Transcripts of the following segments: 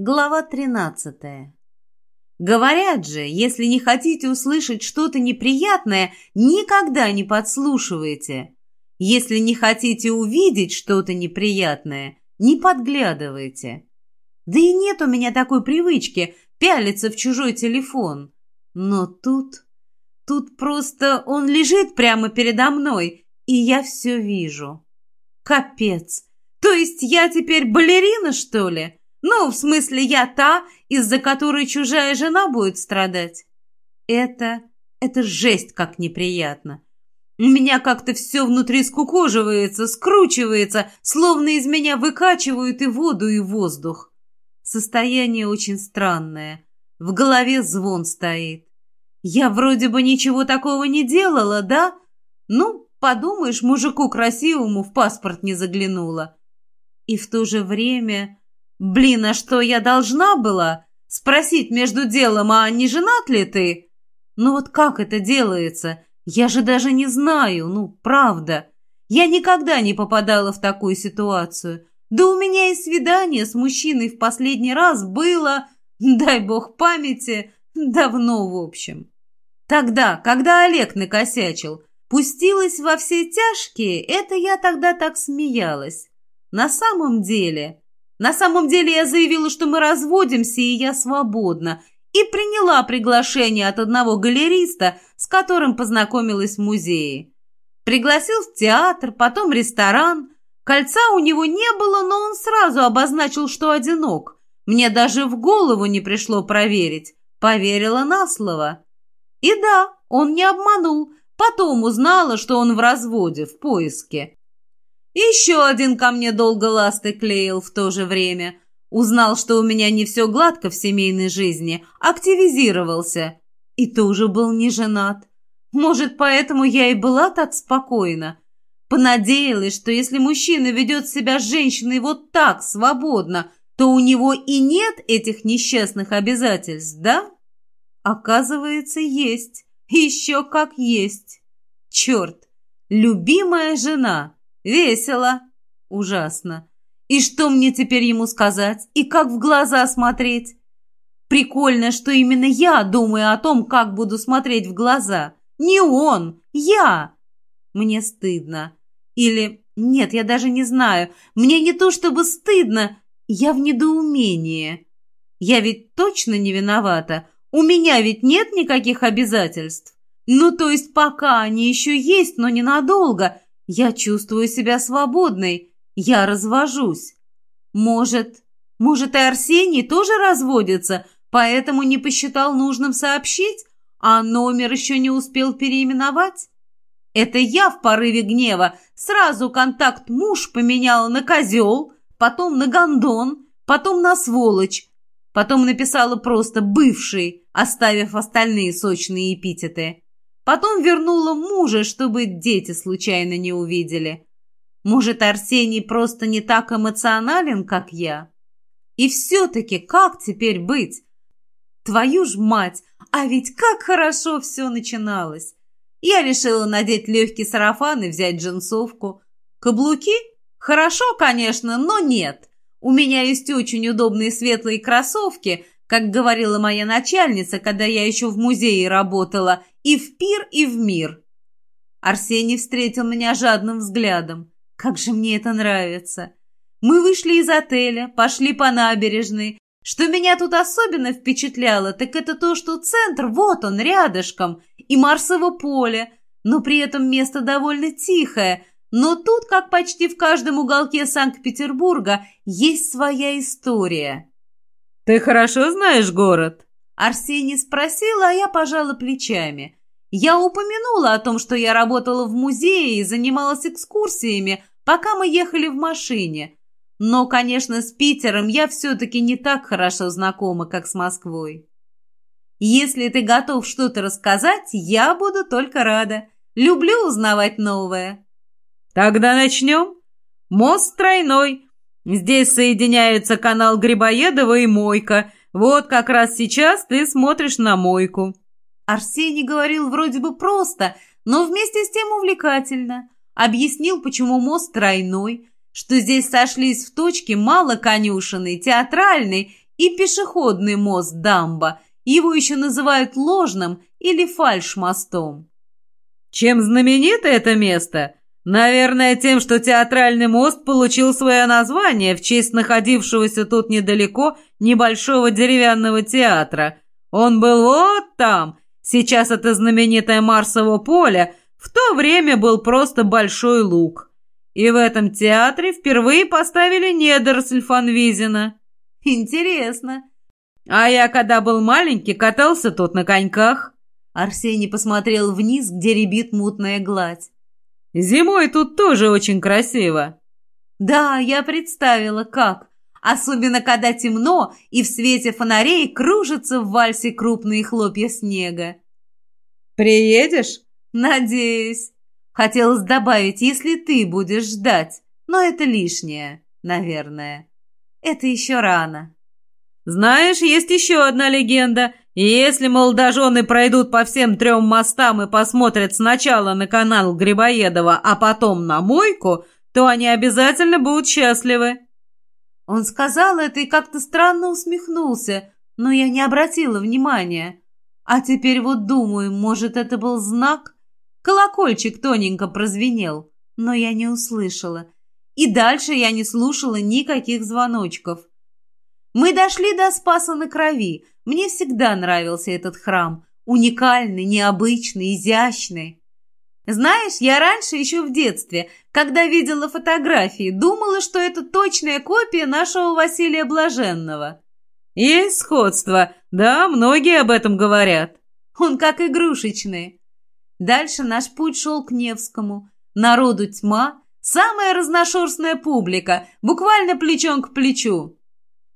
Глава 13. Говорят же, если не хотите услышать что-то неприятное, никогда не подслушивайте. Если не хотите увидеть что-то неприятное, не подглядывайте. Да и нет у меня такой привычки пялиться в чужой телефон. Но тут... Тут просто он лежит прямо передо мной, и я все вижу. Капец! То есть я теперь балерина, что ли? Ну, в смысле, я та, из-за которой чужая жена будет страдать. Это... это жесть как неприятно. У меня как-то все внутри скукоживается, скручивается, словно из меня выкачивают и воду, и воздух. Состояние очень странное. В голове звон стоит. Я вроде бы ничего такого не делала, да? Ну, подумаешь, мужику красивому в паспорт не заглянула. И в то же время «Блин, а что, я должна была? Спросить между делом, а не женат ли ты?» «Ну вот как это делается? Я же даже не знаю, ну, правда. Я никогда не попадала в такую ситуацию. Да у меня и свидание с мужчиной в последний раз было, дай бог памяти, давно, в общем. Тогда, когда Олег накосячил, пустилась во все тяжкие, это я тогда так смеялась. На самом деле, на самом деле я заявила, что мы разводимся, и я свободна, и приняла приглашение от одного галериста, с которым познакомилась в музее. Пригласил в театр, потом ресторан. Кольца у него не было, но он сразу обозначил, что одинок. Мне даже в голову не пришло проверить. Поверила на слово. И да, он не обманул. Потом узнала, что он в разводе, в поиске. Еще один ко мне долго ласты клеил в то же время. Узнал, что у меня не все гладко в семейной жизни, активизировался. И тоже был не женат. Может, поэтому я и была так спокойна. Понадеялась, что если мужчина ведет себя с женщиной вот так, свободно, то у него и нет этих несчастных обязательств, да? Оказывается, есть. Еще как есть. Черт, любимая жена. Весело. Ужасно. И что мне теперь ему сказать? И как в глаза смотреть? Прикольно, что именно я думаю о том, как буду смотреть в глаза. Не он, я. Мне стыдно. Или... Нет, я даже не знаю. Мне не то чтобы стыдно, я в недоумении. Я ведь точно не виновата. У меня ведь нет никаких обязательств. Ну, то есть пока они еще есть, но ненадолго. Я чувствую себя свободной. Я развожусь. Может, может и Арсений тоже разводится, поэтому не посчитал нужным сообщить, а номер еще не успел переименовать? Это я в порыве гнева сразу контакт муж поменяла на козел, потом на гондон, потом на сволочь, потом написала просто «бывший», оставив остальные сочные эпитеты. Потом вернула мужа, чтобы дети случайно не увидели. Может, Арсений просто не так эмоционален, как я? И все-таки как теперь быть? Твою ж мать, а ведь как хорошо все начиналось. Я решила надеть легкий сарафан и взять джинсовку. Каблуки? Хорошо, конечно, но нет. У меня есть очень удобные светлые кроссовки, как говорила моя начальница, когда я еще в музее работала, и в пир, и в мир. Арсений встретил меня жадным взглядом. Как же мне это нравится. Мы вышли из отеля, пошли по набережной. Что меня тут особенно впечатляло, так это то, что центр, вот он, рядышком, и Марсово поле, но при этом место довольно тихое. Но тут, как почти в каждом уголке Санкт-Петербурга, есть своя история. «Ты хорошо знаешь город?» Арсений спросил, а я пожала плечами. Я упомянула о том, что я работала в музее и занималась экскурсиями, пока мы ехали в машине. Но, конечно, с Питером я все-таки не так хорошо знакома, как с Москвой. Если ты готов что-то рассказать, я буду только рада. Люблю узнавать новое. Тогда начнем. Мост тройной. Здесь соединяются канал Грибоедова и Мойка. Вот как раз сейчас ты смотришь на Мойку. Арсений говорил вроде бы просто, но вместе с тем увлекательно. Объяснил, почему мост тройной, что здесь сошлись в точке мало конюшенной, театральной и пешеходный мост Дамба. Его еще называют ложным или фальш-мостом. Чем знаменито это место? Наверное, тем, что театральный мост получил свое название в честь находившегося тут недалеко небольшого деревянного театра. Он был вот там. Сейчас это знаменитое Марсово поле, в то время был просто большой луг. И в этом театре впервые поставили недоросль Фанвизина. Интересно. А я, когда был маленький, катался тут на коньках. Арсений посмотрел вниз, где рябит мутная гладь. Зимой тут тоже очень красиво. Да, я представила, как. Особенно, когда темно, и в свете фонарей кружатся в вальсе крупные хлопья снега. «Приедешь?» «Надеюсь». Хотелось добавить, если ты будешь ждать, но это лишнее, наверное. Это еще рано. Знаешь, есть еще одна легенда. Если молодожены пройдут по всем трем мостам и посмотрят сначала на канал Грибоедова, а потом на мойку, то они обязательно будут счастливы. Он сказал это и как-то странно усмехнулся, но я не обратила внимания. А теперь вот думаю, может, это был знак? Колокольчик тоненько прозвенел, но я не услышала. И дальше я не слушала никаких звоночков. Мы дошли до Спаса на Крови. Мне всегда нравился этот храм. Уникальный, необычный, изящный. Знаешь, я раньше, еще в детстве, когда видела фотографии, думала, что это точная копия нашего Василия Блаженного. Есть сходство. Да, многие об этом говорят. Он как игрушечный. Дальше наш путь шел к Невскому. Народу тьма, самая разношерстная публика, буквально плечом к плечу.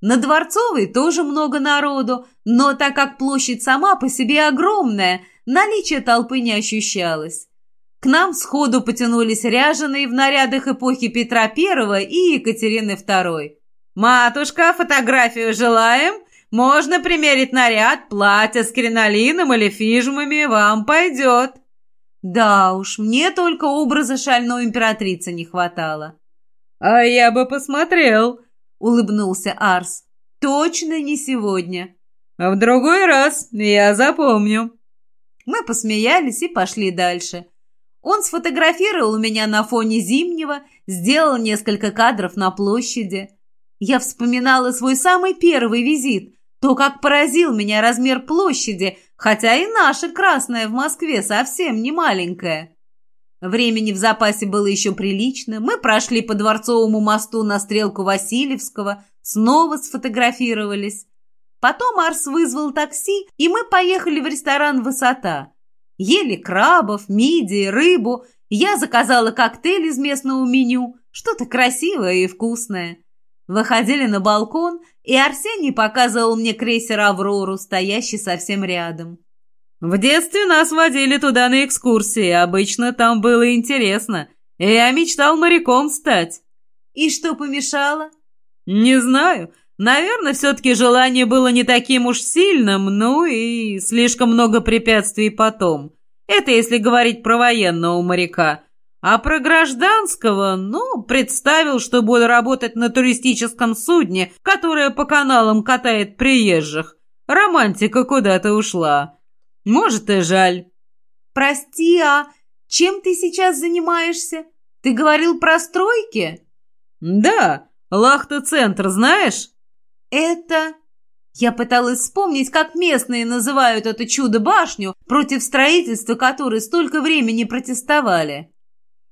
На Дворцовой тоже много народу, но так как площадь сама по себе огромная, наличие толпы не ощущалось. К нам сходу потянулись ряженые в нарядах эпохи Петра I и Екатерины II. «Матушка, фотографию желаем? Можно примерить наряд, платье с кринолином или фижмами, вам пойдет». Да уж, мне только образа шальной императрицы не хватало. «А я бы посмотрел», — улыбнулся Арс. «Точно не сегодня». «В другой раз, я запомню». Мы посмеялись и пошли дальше. Он сфотографировал меня на фоне зимнего, сделал несколько кадров на площади. Я вспоминала свой самый первый визит, то, как поразил меня размер площади, хотя и наша красная в Москве совсем не маленькая. Времени в запасе было еще прилично. Мы прошли по Дворцовому мосту на стрелку Васильевского, снова сфотографировались. Потом Арс вызвал такси, и мы поехали в ресторан «Высота». Ели крабов, мидии, рыбу. Я заказала коктейль из местного меню, что-то красивое и вкусное. Выходили на балкон, и Арсений показывал мне крейсер «Аврору», стоящий совсем рядом. «В детстве нас водили туда на экскурсии, обычно там было интересно. Я мечтал моряком стать». «И что помешало?» «Не знаю. Наверное, все-таки желание было не таким уж сильным, ну и слишком много препятствий потом. Это если говорить про военного моряка. А про гражданского, ну, представил, что буду работать на туристическом судне, которое по каналам катает приезжих. Романтика куда-то ушла. Может, и жаль. Прости, а чем ты сейчас занимаешься? Ты говорил про стройки? Да, Лахта-центр знаешь? Это... Я пыталась вспомнить, как местные называют это чудо-башню, против строительства которой столько времени протестовали.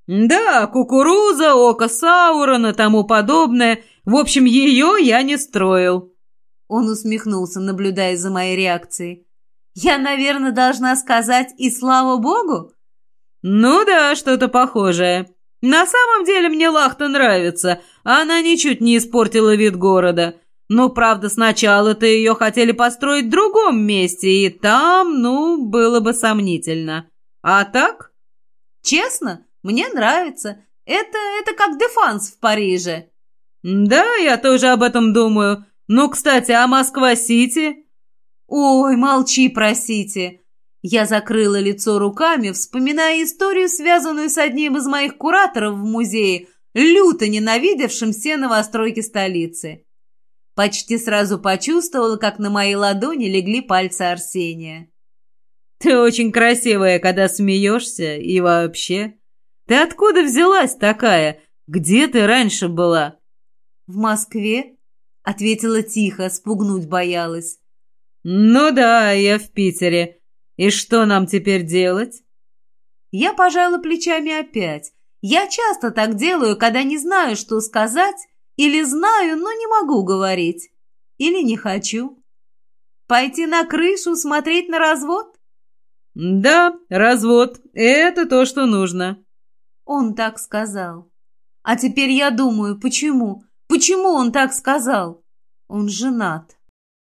«Да, кукуруза, око Саурона, тому подобное. В общем, ее я не строил». Он усмехнулся, наблюдая за моей реакцией. «Я, наверное, должна сказать и слава богу?» «Ну да, что-то похожее. На самом деле мне Лахта нравится. Она ничуть не испортила вид города. Но, правда, сначала-то ее хотели построить в другом месте, и там, ну, было бы сомнительно. А так?» «Честно?» Мне нравится. Это, это как Дефанс в Париже». «Да, я тоже об этом думаю. Ну, кстати, а Москва-Сити?» «Ой, молчи про Сити». Я закрыла лицо руками, вспоминая историю, связанную с одним из моих кураторов в музее, люто ненавидевшим все новостройки столицы. Почти сразу почувствовала, как на моей ладони легли пальцы Арсения. «Ты очень красивая, когда смеешься, и вообще. Ты откуда взялась такая? Где ты раньше была?» «В Москве», — ответила тихо, спугнуть боялась. «Ну да, я в Питере. И что нам теперь делать?» Я пожала плечами опять. Я часто так делаю, когда не знаю, что сказать, или знаю, но не могу говорить. Или не хочу. Пойти на крышу, смотреть на развод? Да, развод. Это то, что нужно. Он так сказал. А теперь я думаю, почему? Почему он так сказал? Он женат.